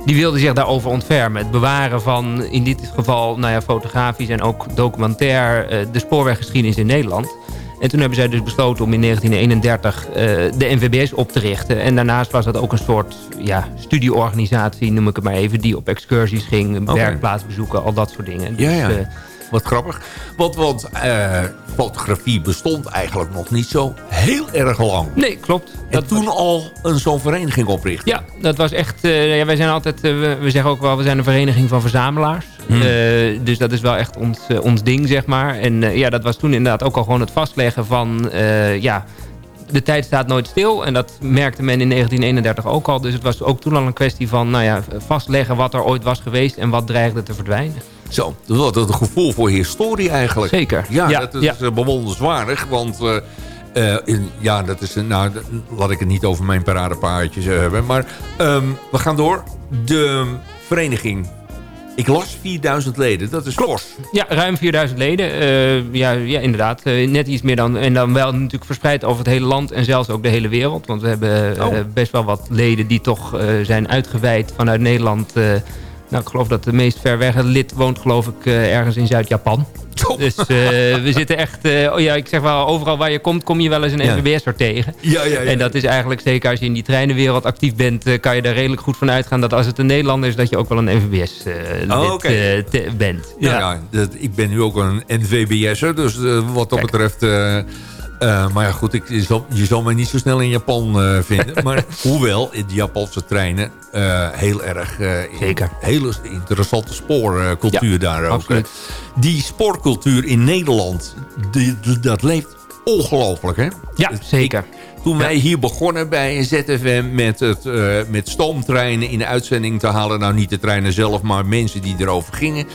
die wilden zich daarover ontfermen. Het bewaren van, in dit geval, nou ja, fotografisch en ook documentair... de spoorweggeschiedenis in Nederland. En toen hebben zij dus besloten om in 1931 uh, de NVBS op te richten. En daarnaast was dat ook een soort ja, studieorganisatie, noem ik het maar even... die op excursies ging, okay. werkplaats bezoeken, al dat soort dingen. Ja, ja. Dus, wat grappig. Want, want uh, fotografie bestond eigenlijk nog niet zo heel erg lang. Nee, klopt. En dat toen was... al een zo'n vereniging oprichten. Ja, dat was echt... Uh, ja, wij zijn altijd... Uh, we, we, zeggen ook wel, we zijn een vereniging van verzamelaars. Hmm. dus dat is wel echt ons, ons ding, zeg maar. En ja, dat was toen inderdaad ook al gewoon het vastleggen van... ja, de tijd staat nooit stil. En dat merkte men in 1931 ook al. Dus het was ook toen al een kwestie van nou ja, vastleggen wat er ooit was geweest... en wat dreigde te verdwijnen. Zo, dat is een gevoel voor historie eigenlijk. Zeker. Ja, ja dat is ja. bewonderenswaardig, want... Uh, uh, in, ja, dat is... Nou, laat ik het niet over mijn paradepaardjes hebben. Maar um, we gaan door. De vereniging ik las 4000 leden, dat is fors. Ja, ruim 4000 leden. Uh, ja, ja, inderdaad. Uh, net iets meer dan... En dan wel natuurlijk verspreid over het hele land en zelfs ook de hele wereld. Want we hebben uh, oh. best wel wat leden die toch zijn uitgewijd vanuit Nederland... Nou, ik geloof dat de meest ver weg lid woont, geloof ik, uh, ergens in Zuid-Japan. Dus uh, we zitten echt... Uh, oh ja, ik zeg wel, overal waar je komt, kom je wel eens een ja. NVBS'er tegen. Ja, ja, ja. En dat is eigenlijk, zeker als je in die treinenwereld actief bent... kan je daar redelijk goed van uitgaan dat als het een Nederlander is... dat je ook wel een NVBS-lid oh, okay. bent. Ja, ja. Dat, ik ben nu ook een NVBS'er, dus wat dat Kijk. betreft... Uh, maar ja, goed, ik, je, zal, je, zal, mij niet zo snel in Japan uh, vinden. maar hoewel, in de Japanse treinen uh, heel erg... Zeker. Hele interessante spoorcultuur ja, daar ook. Absoluut. Die spoorcultuur in Nederland, die, die, dat leeft ongelooflijk, hè? Ja, zeker. Ik, toen ja. wij hier begonnen bij ZFM met, het, met stoomtreinen in de uitzending te halen... nou, niet de treinen zelf, maar mensen die erover gingen...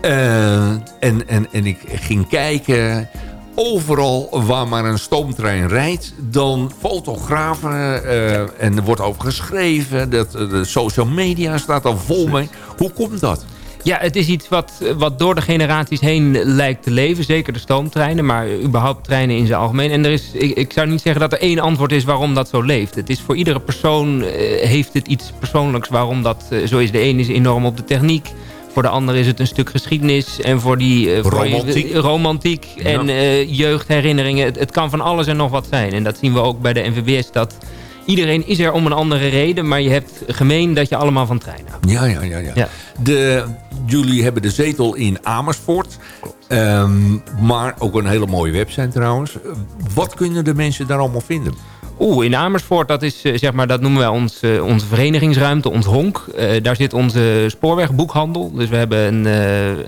en, en, en ik ging kijken overal waar maar een stoomtrein rijdt... dan fotografen uh, en er wordt over geschreven. Dat, de social media staat al vol mee. Hoe komt dat? Ja, het is iets wat, wat door de generaties heen lijkt te leven. Zeker de stoomtreinen, maar überhaupt treinen in zijn algemeen. En er is, ik, zou niet zeggen dat er één antwoord is waarom dat zo leeft. Het is voor iedere persoon, uh, heeft het iets persoonlijks waarom dat zo is. De een is enorm op de techniek. Voor de ander is het een stuk geschiedenis. En voor die uh, romantiek, en ja. uh, jeugdherinneringen. Het, het, kan van alles en nog wat zijn. En dat zien we ook bij de NVBS. Dat iedereen is er om een andere reden. Maar je hebt gemeen dat je allemaal van treinen houdt. Ja, ja, ja. ja. ja. De, jullie hebben de zetel in Amersfoort. Um, maar ook een hele mooie website trouwens. Wat kunnen de mensen daar allemaal vinden? Oeh, in Amersfoort, dat, is, zeg maar, dat noemen wij ons, uh, onze verenigingsruimte, ons honk. Uh, daar zit onze spoorwegboekhandel. Dus we hebben een,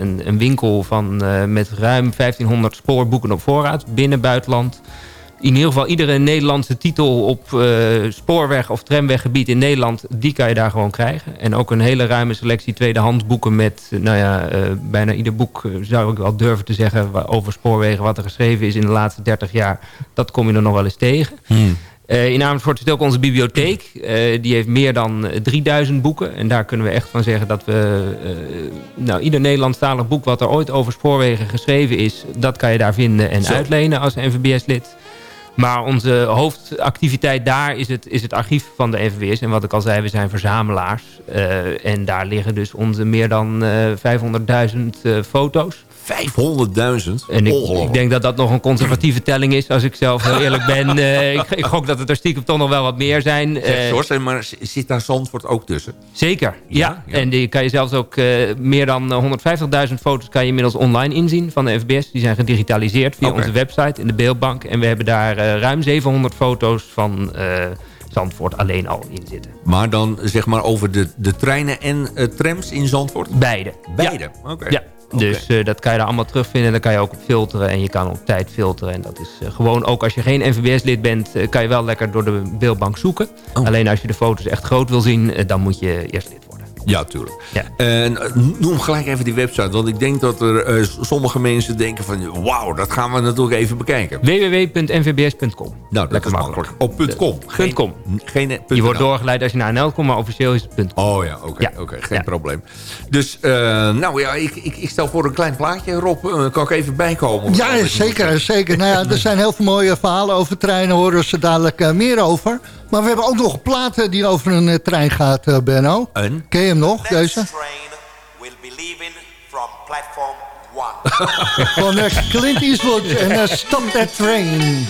een, een, winkel van, met ruim 1500 spoorboeken op voorraad, binnen, buitenland. In ieder geval iedere Nederlandse titel op spoorweg- of tramweggebied in Nederland... die kan je daar gewoon krijgen. En ook een hele ruime selectie tweedehands boeken met... nou ja, bijna ieder boek zou ik wel durven te zeggen... over spoorwegen wat er geschreven is in de laatste 30 jaar. Dat kom je er nog wel eens tegen. Hmm. Uh, in Amersfoort zit ook onze bibliotheek. Uh, die heeft meer dan 3000 boeken. En daar kunnen we echt van zeggen dat we... Uh, nou, ieder Nederlandstalig boek wat er ooit over spoorwegen geschreven is... dat kan je daar vinden en Zo. uitlenen als NVBS-lid. Maar onze hoofdactiviteit daar is het, is het archief van de NVW's. En wat ik al zei, we zijn verzamelaars. en daar liggen dus onze meer dan 500.000 foto's. 500.000? En ik, ik, denk dat dat nog een conservatieve telling is, als ik zelf heel eerlijk ben. Uh, ik, ik, gok dat het er stiekem toch nog wel wat meer zijn. Uh, maar zit daar Zandvoort ook tussen? Zeker, ja. ja. En die kan je zelfs ook uh, meer dan 150.000 foto's kan je inmiddels online inzien van de FBS. Die zijn gedigitaliseerd via okay. onze website in de beeldbank. En we hebben daar ruim 700 foto's van... Zandvoort alleen al in zitten. Maar dan zeg maar over de, de treinen en trams in Zandvoort? Beide. Beide? Ja. Oké. Ja. Dus uh, dat kan je daar allemaal terugvinden. En dan kan je ook op filteren. En je kan op tijd filteren. En dat is uh, gewoon ook als je geen NVBS-lid bent... Uh, kan je wel lekker door de beeldbank zoeken. Oh. Alleen als je de foto's echt groot wil zien... dan moet je eerst lid worden. Ja, tuurlijk. Ja. En noem gelijk even die website. Want ik denk dat er sommige mensen denken van... wauw, dat gaan we natuurlijk even bekijken. www.nvbs.com. Nou, dat Lekker is makkelijk. Op oh, .com. Geen, .com. Geen, je wordt doorgeleid als je naar NL komt, maar officieel is het .com. Oh ja, oké. Okay, ja. okay, geen ja. probleem. Dus, uh, nou ja, ik, ik, ik, stel voor een klein plaatje. Rob, uh, kan ik even bijkomen? Ja, zeker, zeker. Nou ja, er zijn heel veel mooie verhalen over treinen. Horen ze dadelijk uh, meer over. Maar we hebben ook nog een plaat die over een trein gaat, Benno. Een? Ken je hem nog, Next deze? train will be leaving from platform 1. Van uh, Clint Eastwood en uh, Stop That Train.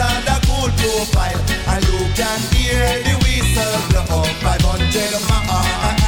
And a cool profile. And you can hear the whistle blow. 500 miles,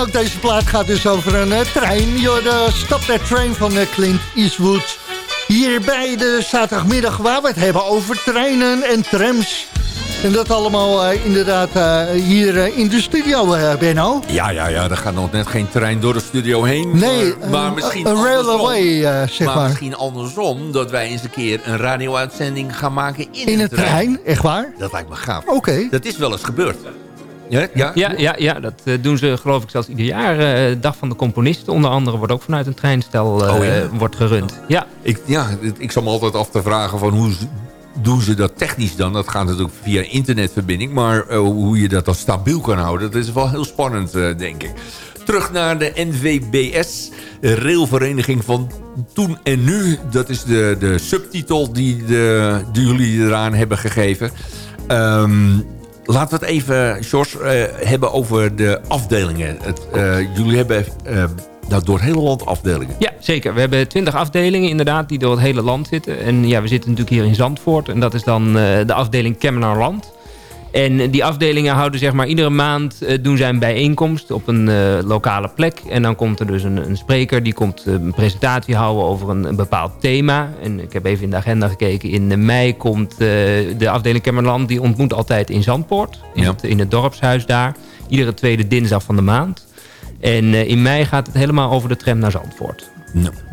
ook deze plaat gaat dus over een uh, trein. de Stop That Train van uh, Clint Eastwood. Hier bij de zaterdagmiddag waar we het hebben over treinen en trams. En dat allemaal uh, inderdaad hier in de studio, Benno. Ja, ja, ja, er gaat nog net geen trein door de studio heen. Nee, maar, maar misschien een railway, zeg maar. Maar misschien andersom, dat wij eens een keer een radio-uitzending gaan maken in, in een trein. trein. Echt waar? Dat lijkt me gaaf. Oké. Dat is wel eens gebeurd. Ja, ja? Ja, ja, ja, dat uh, doen ze geloof ik zelfs ieder jaar. Uh, Dag van de componisten onder andere wordt ook vanuit een treinstel uh, oh, ja? wordt gerund. Ja. Ik, ja, ik zal me altijd af te vragen van hoe doen ze dat technisch dan? Dat gaat natuurlijk via internetverbinding. Maar hoe je dat dan stabiel kan houden, dat is wel heel spannend, denk ik. Terug naar de NVBS, railvereniging van toen en nu. Dat is de, de subtitel die, de, die jullie eraan hebben gegeven. Um, Laten we het even, uh, hebben over de afdelingen. Het, uh, jullie hebben uh, door het hele land afdelingen. Ja, zeker. We hebben twintig afdelingen inderdaad die door het hele land zitten. En ja, we zitten natuurlijk hier in Zandvoort. En dat is dan de afdeling Kemmenaarland. En die afdelingen houden zeg maar iedere maand uh, doen zij een bijeenkomst op een uh, lokale plek. En dan komt er dus een, een spreker die komt uh, een presentatie houden over een, een, bepaald thema. En ik heb even in de agenda gekeken. In mei komt de afdeling Kemmerland, die ontmoet altijd in Zandpoort. In, ja. het, in het dorpshuis daar. Iedere tweede dinsdag van de maand. En in mei gaat het helemaal over de tram naar Zandvoort.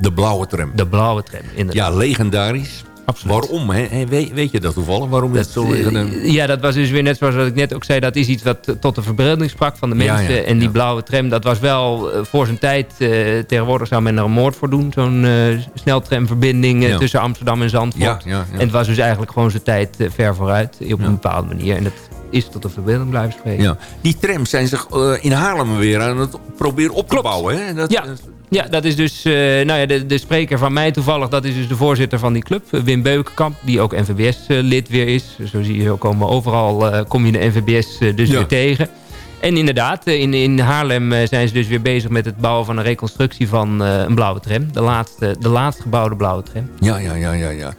De blauwe tram. De blauwe tram, inderdaad. Ja, legendarisch. Absoluut. Waarom? Hè? Weet, weet, je dat toevallig? Waarom dat, is het zo liggen? Ja, dat was dus weer net zoals wat ik net ook zei. Dat is iets wat tot de verbeelding sprak van de mensen. Ja, ja, en die blauwe tram, dat was wel uh, voor zijn tijd. Uh, tegenwoordig zou men er een moord voor doen. Zo'n uh, sneltramverbinding tussen Amsterdam en Zandvoort. En het was dus eigenlijk gewoon zijn tijd ver vooruit. Op een bepaalde manier. En dat is tot de verbeelding blijven spreken. Ja. Die trams zijn zich in Haarlem weer aan het proberen op te Klopt. bouwen. Hè? Dat, ja. Ja, dat is dus uh, nou ja, de, de spreker van mij toevallig. Dat is dus de voorzitter van die club, Wim Beukenkamp. Die ook NVBS-lid weer is. Zo zie je, komen overal uh, kom je de NVBS dus ja. weer tegen. En inderdaad, in, in Haarlem zijn ze dus weer bezig met het bouwen van een reconstructie van een blauwe tram. De laatste, de laatst gebouwde blauwe tram. Ja, ja, ja, ja. ja.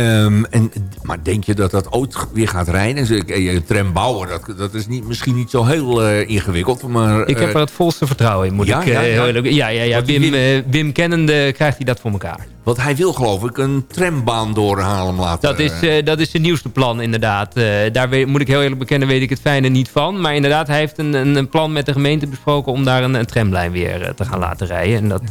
Um, en, maar denk je dat dat ooit weer gaat rijden? Een tram bouwen, dat, dat is niet, misschien niet zo heel uh, ingewikkeld. Maar, uh, ik heb er het volste vertrouwen in, moet ja, ik ja, ja, ja. ja, ja, ja. Wim, Wim, Wim kennende krijgt hij dat voor elkaar. Want hij wil geloof ik een trambaan doorhalen laten. Dat is, uh, dat is zijn nieuwste plan inderdaad. Uh, daar weet, moet ik heel eerlijk bekennen, weet ik het fijne niet van. Maar inderdaad, hij heeft een, een, een plan met de gemeente besproken... om daar een, een tramlijn weer uh, te gaan laten rijden. En dat,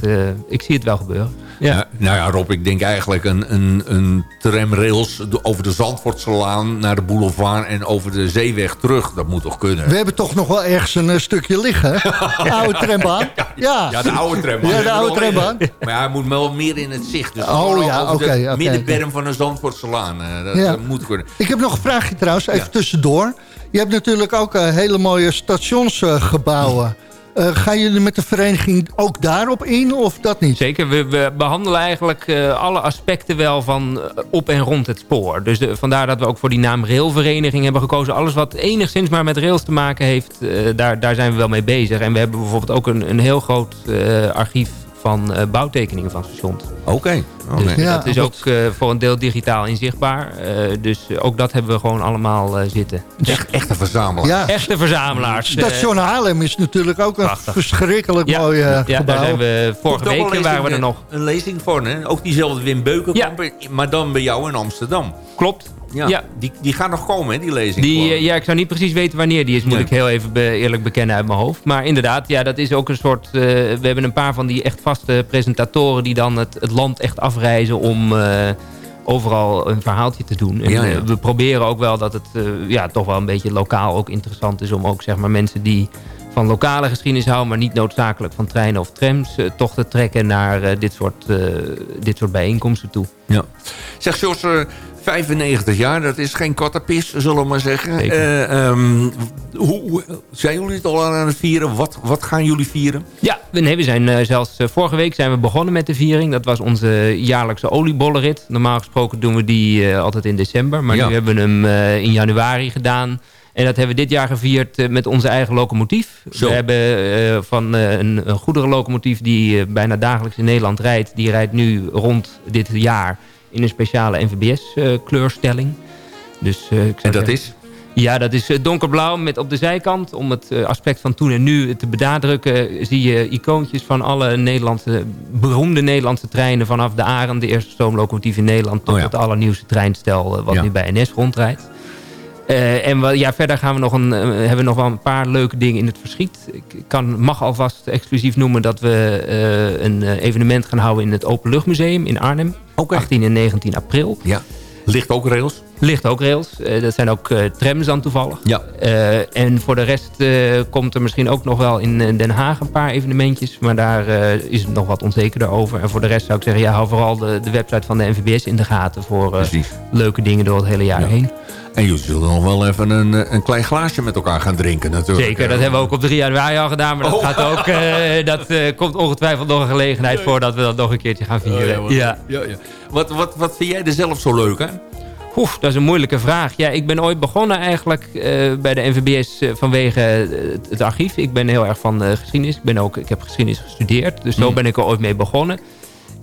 ik zie het wel gebeuren. Ja. ja. nou ja, Rob, ik denk eigenlijk een, een, een tramrails over de Zandvoortselaan naar de boulevard... en over de zeeweg terug. Dat moet toch kunnen? We hebben toch nog wel ergens een stukje liggen. De oude trambaan. Ja. ja, de oude trambaan. Ja, de oude trambaan. Maar ja, hij moet wel meer in het Dus oh ja, oké. Okay, okay, middenberm okay. van een Zandvoortselaan. Uh, dat ja. moet kunnen. Ik heb nog een vraagje trouwens, even ja. tussendoor. Je hebt natuurlijk ook uh, hele mooie stationsgebouwen. Uh, gaan jullie met de vereniging ook daarop in of dat niet? Zeker, we, we behandelen eigenlijk uh, alle aspecten wel van uh, op en rond het spoor. Dus de, vandaar dat we ook voor die naam railvereniging hebben gekozen. Alles wat enigszins maar met rails te maken heeft, daar, daar zijn we wel mee bezig. En we hebben bijvoorbeeld ook een, een heel groot archief van uh, bouwtekeningen van stations. Oké. Okay. Okay. Dus ja, dat is ook uh, voor een deel digitaal inzichtbaar. Uh, dus ook dat hebben we gewoon allemaal zitten. Echt, echte verzamelaars. Ja. Echte verzamelaars. Station Haarlem is natuurlijk ook een verschrikkelijk ja. mooi ja, gebouw. daar zijn we vorige week lezing, waren we er nog. Een lezing voor, hè? Ook diezelfde Wim Beukenkamp, maar dan bij jou in Amsterdam. Klopt. Ja, ja. Die, die gaat nog komen, hè, die lezing. Die, ja, ik zou niet precies weten wanneer die is. Moet ik heel even be, eerlijk bekennen uit mijn hoofd. Maar inderdaad, ja, dat is ook een soort... Uh, we hebben een paar van die echt vaste presentatoren... die dan het, het land echt afreizen om... Uh, overal een verhaaltje te doen. En, ja, ja. Uh, we proberen ook wel dat het ja, toch wel een beetje lokaal ook interessant is... om ook zeg maar, mensen die van lokale geschiedenis houden... maar niet noodzakelijk van treinen of trams... eh, toch te trekken naar eh, dit, soort, eh, dit soort bijeenkomsten toe. Ja. Zeg, Jos, eh, 95 jaar, dat is geen kattenpis, zullen we maar zeggen. Eh, ehm, hoe, zijn jullie het al aan het vieren? Wat, wat gaan jullie vieren? Ja, we- nee, we zijn eh, zelfs eh, vorige week zijn we begonnen met de viering. Dat was onze jaarlijkse oliebollenrit. Normaal gesproken doen we die altijd in december. Maar Ja. nu hebben we hem in januari gedaan. En dat hebben we dit jaar gevierd met onze eigen locomotief. Zo. We hebben van een, een goederenlocomotief die bijna dagelijks in Nederland rijdt. Die rijdt nu rond dit jaar in een speciale NVBS-kleurstelling. dus eh, ik zou En dat zeggen- is? ja, dat is eh, donkerblauw met op de zijkant. Om het eh, aspect van toen en nu te benadrukken... zie je icoontjes van alle Nederlandse, beroemde Nederlandse treinen... vanaf de Arend, de eerste stoomlocomotief in Nederland... tot Oh ja. het allernieuwste treinstel eh, wat Ja. nu bij NS rondrijdt. Eh, en we, ja, verder gaan we nog een, eh, hebben we nog wel een paar leuke dingen in het verschiet. Ik kan, mag alvast exclusief noemen dat we eh, een eh, evenement gaan houden... in het Openluchtmuseum in Arnhem. Oké. 18 en 19 april. Ja. Ligt ook rails? Ligt ook rails. Eh, dat zijn ook eh, trams dan toevallig. Ja. Eh, en voor de rest komt er misschien ook nog wel in Den Haag een paar evenementjes. Maar daar is het nog wat onzekerder over. En voor de rest zou ik zeggen, ja, hou vooral de, de website van de NVBS in de gaten. Voor leuke dingen door het hele jaar Ja. heen. En jullie zullen nog wel even een, eh, een klein glaasje met elkaar gaan drinken natuurlijk. Zeker, dat hebben we ook op 3 januari al gedaan. Maar dat, Oh. gaat ook, eh, dat eh, komt ongetwijfeld nog een gelegenheid voor dat we dat nog een keertje gaan vieren. Oh, ja, wat, ja. Ja, Wat, wat, wat vind jij er zelf zo leuk aan? Oef, dat is een moeilijke vraag. Ja, ik ben ooit begonnen eigenlijk bij de NVBS vanwege het, archief. Ik ben heel erg van geschiedenis. Ik, ben ook, ik heb geschiedenis gestudeerd. Dus zo Mm. ben ik er ooit mee begonnen.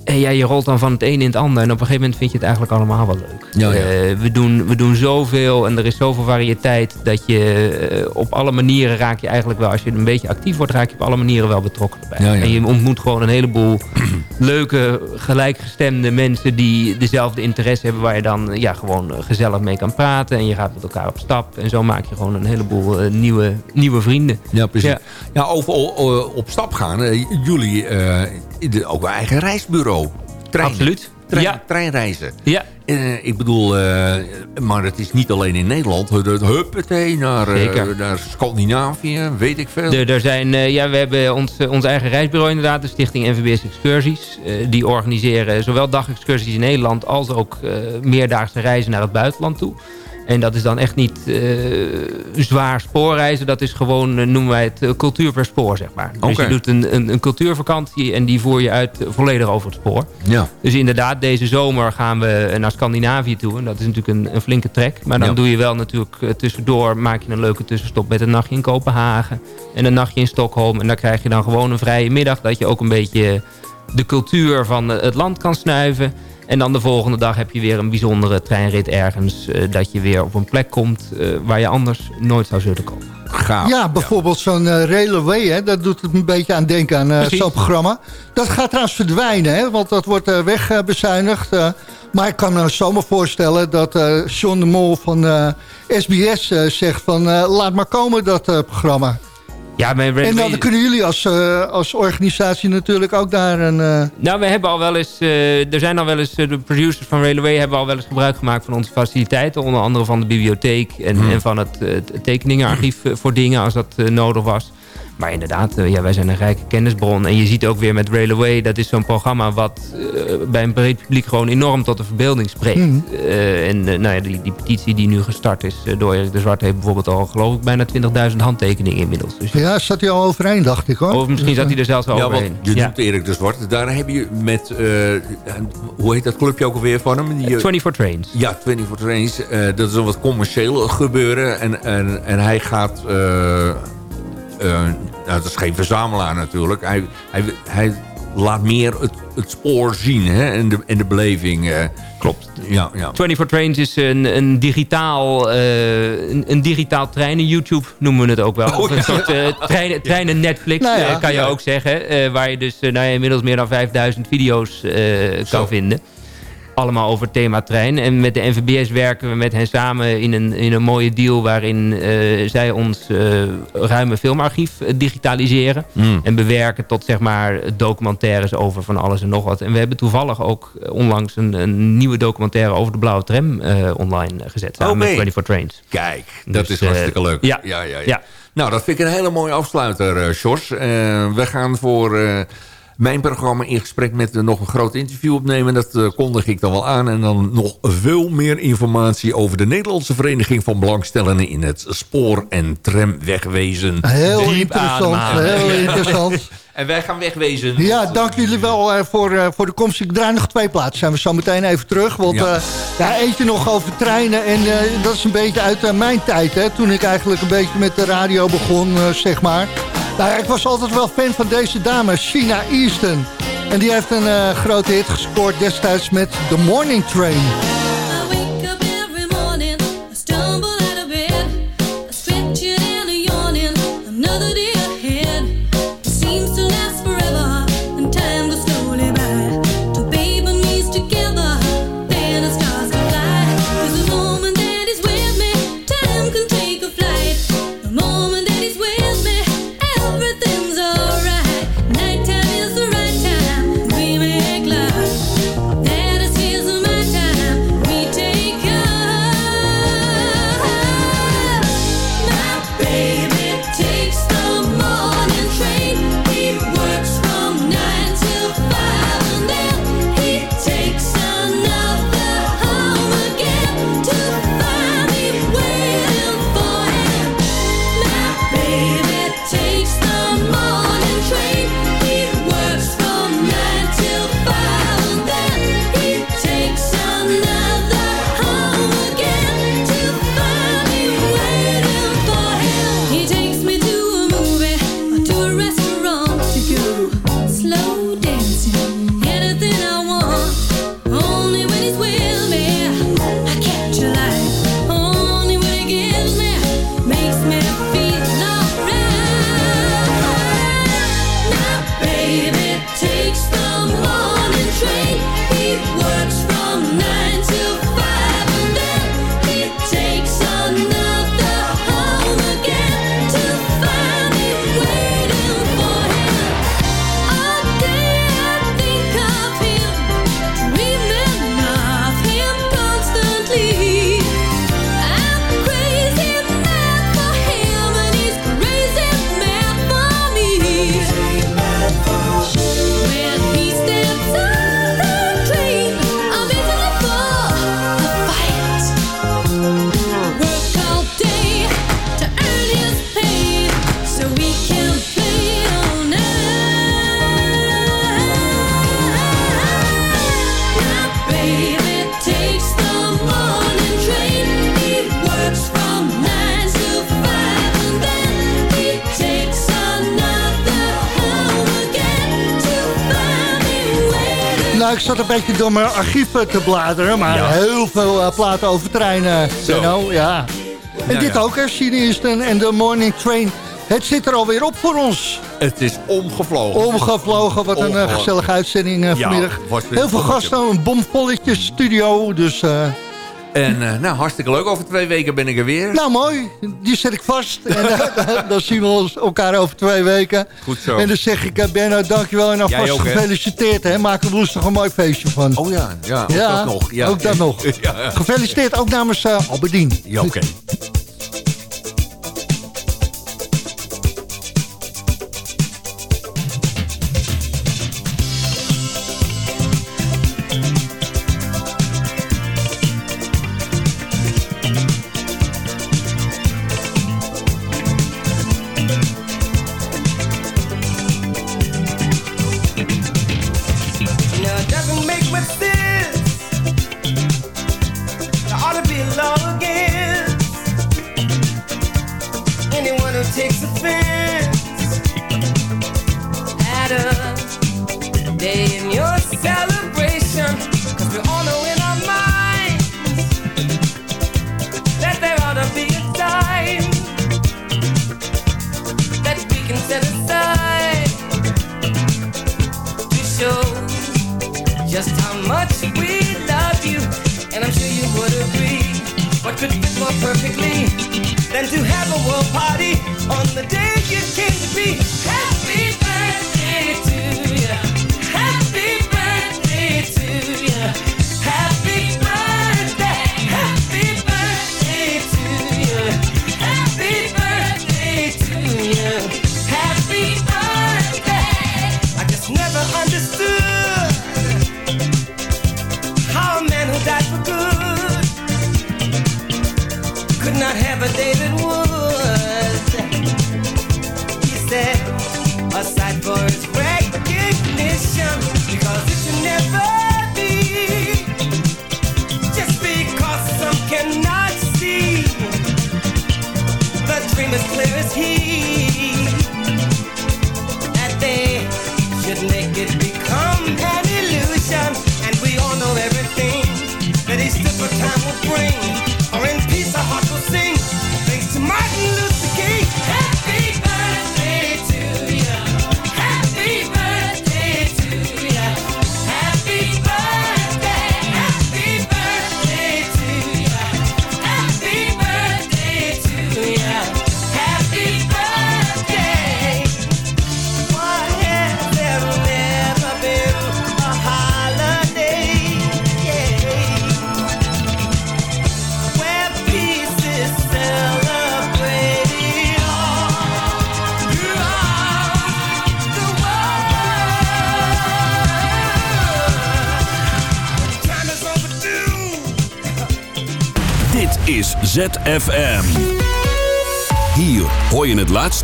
En ja, je rolt dan van het een in het ander. En op een gegeven moment vind je het eigenlijk allemaal wel leuk. Ja, ja. Eh, we, doen, we doen zoveel en er is zoveel variëteit... dat je eh, op alle manieren raak je eigenlijk wel... als je een beetje actief wordt, raak je op alle manieren wel betrokken erbij. Ja. En je ontmoet gewoon een heleboel leuke, gelijkgestemde mensen... die dezelfde interesse hebben... waar je dan eh, ja, gewoon gezellig mee kan praten. En je gaat met elkaar op stap. En zo maak je gewoon een heleboel nieuwe, nieuwe vrienden. Ja, precies. Ja. Over op stap gaan. jullie de- ook een eigen reisbureau. Trein, Absoluut. Trein, Ja. Treinreizen. Ja, Eh, ik bedoel, eh, maar het is niet alleen in Nederland. Het huppatee naar, eh, naar Scandinavië, weet ik veel. Er, er zijn, ja, we hebben ons, ons eigen reisbureau inderdaad, de stichting NVBS Excursies. Die organiseren zowel dagexcursies in Nederland als ook meerdaagse reizen naar het buitenland toe. En dat is dan echt niet eh, zwaar spoorreizen. Dat is gewoon, eh, noemen wij het, eh, cultuur per spoor, zeg maar. Dus je doet een, een, een cultuurvakantie en die voer je uit volledig over het spoor. Ja. Dus inderdaad, deze zomer gaan we naar Scandinavië toe. En dat is natuurlijk een, een flinke trek. Maar dan Ja. doe je wel natuurlijk tussendoor... maak je een leuke tussenstop met een nachtje in Kopenhagen... en een nachtje in Stockholm. En dan krijg je dan gewoon een vrije middag... dat je ook een beetje de cultuur van het land kan snuiven. En dan de volgende dag heb je weer een bijzondere treinrit ergens... eh, dat je weer op een plek komt eh, waar je anders nooit zou zullen komen. Gaaf. Ja, bijvoorbeeld zo'n eh, Railway, hè, dat doet het een beetje aan denken aan eh, zo'n programma. Dat gaat trouwens verdwijnen, hè, want dat wordt eh, wegbezuinigd. eh. maar ik kan me zomaar voorstellen dat eh John de Mol van eh, SBS eh, zegt van... eh, laat maar komen dat eh, programma. Ja, mijn En dan kunnen jullie als, eh, als organisatie natuurlijk ook daar een... eh, Nou, we hebben al wel eens, eh, er zijn al wel eens, de producers van Railway hebben al wel eens gebruik gemaakt van onze faciliteiten. Onder andere van de bibliotheek en, Hmm. en van het, het tekeningenarchief voor dingen als dat eh, nodig was. Maar inderdaad, eh, ja, wij zijn een rijke kennisbron. En je ziet ook weer met Railway, dat is zo'n programma wat eh, bij een breed publiek gewoon enorm tot de verbeelding spreekt. Mhm. Eh, en nou ja, die, die petitie die nu gestart is door Erik de Zwart heeft bijvoorbeeld al geloof ik bijna 20.000 handtekeningen inmiddels. Dus, ja, zat hij al overeen, dacht ik hoor. of misschien zat hij er zelfs wel Ja, want overheen. je Ja. noemt Erik de Zwart. Daar heb je met, eh, hoe heet dat clubje ook alweer van hem? Die, eh, 24 Trains. Ja, 24 Trains. eh, dat is een wat commercieel gebeuren. En, en, en hij gaat... eh, eh, nou, dat is geen verzamelaar natuurlijk. Hij, hij, hij laat meer het, het spoor zien hè? En, de, en de beleving. eh. Klopt. ja, ja. 24 Trains is een, een, digitaal, eh, een, een digitaal treinen YouTube noemen we het ook wel. Oh, Of een ja. soort eh, treinen, treinen Netflix Nou ja. kan je ook zeggen. eh, waar je dus nou ja, inmiddels meer dan 5000 video's eh, Zo. kan vinden. Allemaal over het thema trein. En met de NVBS werken we met hen samen in een, in een mooie deal... waarin uh, zij ons uh, ruime filmarchief digitaliseren. Mm. En bewerken tot zeg maar documentaires over van alles en nog wat. En we hebben toevallig ook onlangs een, een nieuwe documentaire... over de blauwe tram uh, online gezet. Samen Oh, nee. met 24 Trains. Kijk, dat Dus, is hartstikke eh, leuk. ja. Ja, ja, ja. Ja. Nou, dat vind ik een hele mooie afsluiter, eh Sjors. Eh, we gaan voor eh, mijn programma in gesprek met eh, nog een groot interview opnemen. Dat eh, kondig ik dan wel aan. En dan nog veel meer informatie over de Nederlandse Vereniging van Belangstellenden in het spoor- en tramwegwezen. Heel Diep interessant, ademhalen. heel interessant. En wij gaan wegwezen. Ja, dank jullie wel eh, voor, voor de komst. Ik draai nog twee plaatsen. Zijn we zo meteen even terug. Want Ja. ja. ja, eentje nog over treinen. En dat is een beetje uit mijn tijd. Hè, toen ik eigenlijk een beetje met de radio begon, zeg maar. Nou, ik was altijd wel fan van deze dame, Sheena Easton. En die heeft een eh, grote hit gescoord destijds met The Morning Train. Nou, ik zat een beetje door mijn archieven te bladeren. Maar Ja. heel veel eh, platen over treinen. Zo. You know, ja. En Nou dit ja. ook, Easton en The Morning Train. Het zit er alweer op voor ons. Het is omgevlogen. Omgevlogen, wat een eh, gezellige uitzending eh, vanmiddag. Heel veel gasten, een bomvolletje studio. Dus, En eh, nou, hartstikke leuk. Over twee weken ben ik er weer. nou mooi, die zet ik vast. En eh, dan zien we ons elkaar over twee weken. Goed zo. En dan zeg ik, uh, Benno, dankjewel en alvast ook, gefeliciteerd. Hè. Maak er woensdag een mooi feestje van. Oh ja, ja, ook ja, dat nog. Ja. ook dat nog. Ja, ja. Gefeliciteerd ook namens uh, Alberdien. Ja, oké.